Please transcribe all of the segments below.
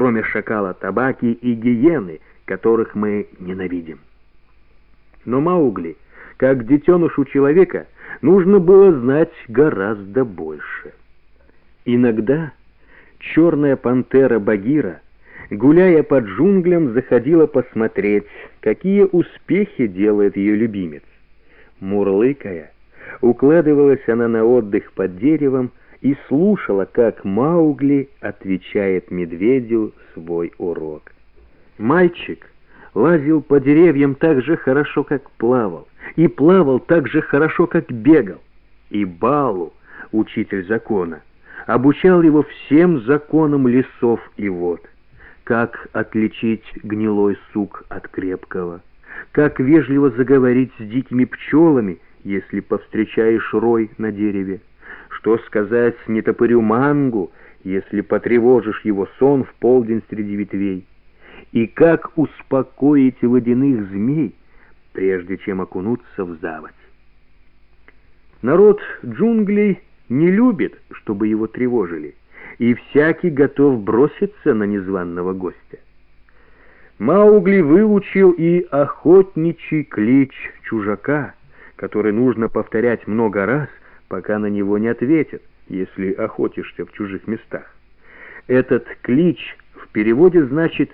кроме шакала табаки и гиены, которых мы ненавидим. Но Маугли, как детенышу человека, нужно было знать гораздо больше. Иногда черная пантера Багира, гуляя под джунглям, заходила посмотреть, какие успехи делает ее любимец. Мурлыкая, укладывалась она на отдых под деревом и слушала, как Маугли отвечает медведю свой урок. Мальчик лазил по деревьям так же хорошо, как плавал, и плавал так же хорошо, как бегал. И Балу, учитель закона, обучал его всем законам лесов и вод. Как отличить гнилой сук от крепкого, как вежливо заговорить с дикими пчелами, если повстречаешь рой на дереве, что сказать нетопырю мангу, если потревожишь его сон в полдень среди ветвей, и как успокоить водяных змей, прежде чем окунуться в заводь. Народ джунглей не любит, чтобы его тревожили, и всякий готов броситься на незваного гостя. Маугли выучил и охотничий клич чужака, который нужно повторять много раз, пока на него не ответят, если охотишься в чужих местах. Этот клич в переводе значит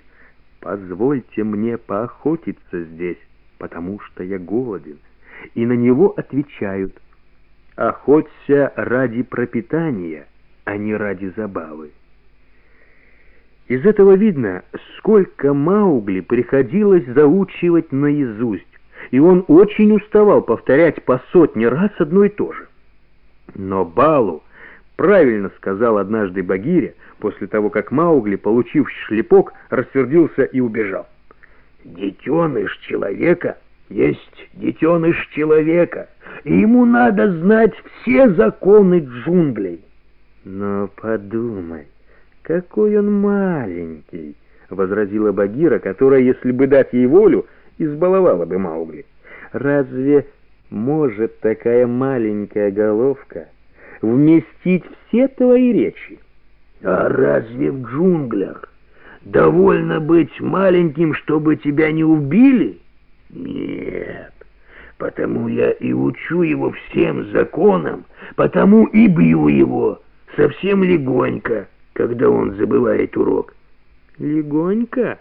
«позвольте мне поохотиться здесь, потому что я голоден», и на него отвечают «охоться ради пропитания, а не ради забавы». Из этого видно, сколько Маугли приходилось заучивать наизусть, и он очень уставал повторять по сотне раз одно и то же. Но Балу правильно сказал однажды Багире, после того, как Маугли, получив шлепок, рассердился и убежал. «Детеныш человека есть детеныш человека, и ему надо знать все законы джунглей». «Но подумай, какой он маленький!» — возразила Багира, которая, если бы дать ей волю, избаловала бы Маугли. «Разве может такая маленькая головка вместить все твои речи? А разве в джунглях довольно быть маленьким, чтобы тебя не убили? Нет, потому я и учу его всем законам, потому и бью его совсем легонько, когда он забывает урок. Легонько?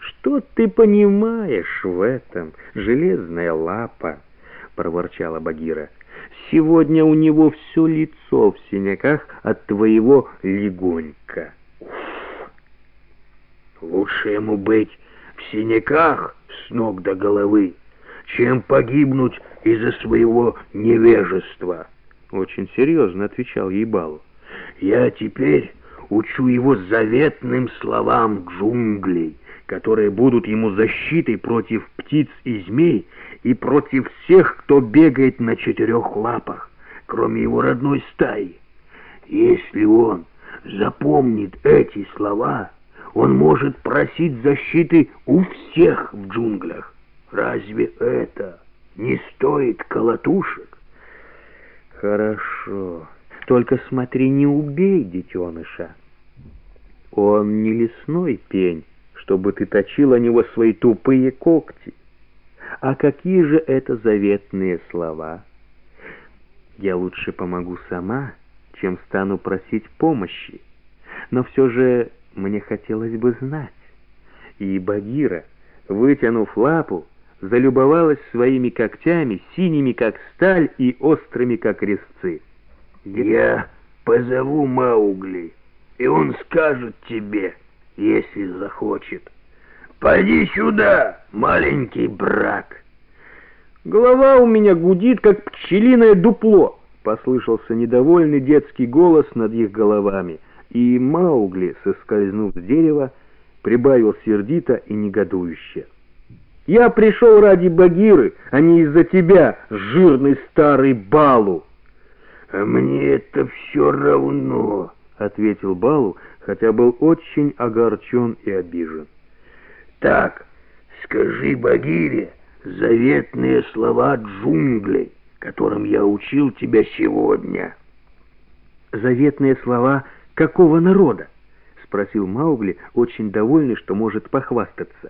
«Что ты понимаешь в этом, железная лапа?» — проворчала Багира. «Сегодня у него все лицо в синяках от твоего легонька». «Лучше ему быть в синяках с ног до головы, чем погибнуть из-за своего невежества», — очень серьезно отвечал ей Балу. «Я теперь учу его заветным словам джунглей» которые будут ему защитой против птиц и змей и против всех, кто бегает на четырех лапах, кроме его родной стаи. Если он запомнит эти слова, он может просить защиты у всех в джунглях. Разве это не стоит колотушек? Хорошо, только смотри, не убей детеныша. Он не лесной пень, чтобы ты точил о него свои тупые когти. А какие же это заветные слова? Я лучше помогу сама, чем стану просить помощи. Но все же мне хотелось бы знать. И Багира, вытянув лапу, залюбовалась своими когтями, синими, как сталь, и острыми, как резцы. «Я позову Маугли, и он скажет тебе» если захочет. Пойди сюда, маленький брат. Голова у меня гудит, как пчелиное дупло, послышался недовольный детский голос над их головами, и Маугли, соскользнув с дерева, прибавил сердито и негодующе. «Я пришел ради Багиры, а не из-за тебя, жирный старый Балу!» «А мне это все равно!» — ответил Балу, хотя был очень огорчен и обижен. «Так, скажи Багире заветные слова джунглей, которым я учил тебя сегодня». «Заветные слова какого народа?» — спросил Маугли, очень довольный, что может похвастаться.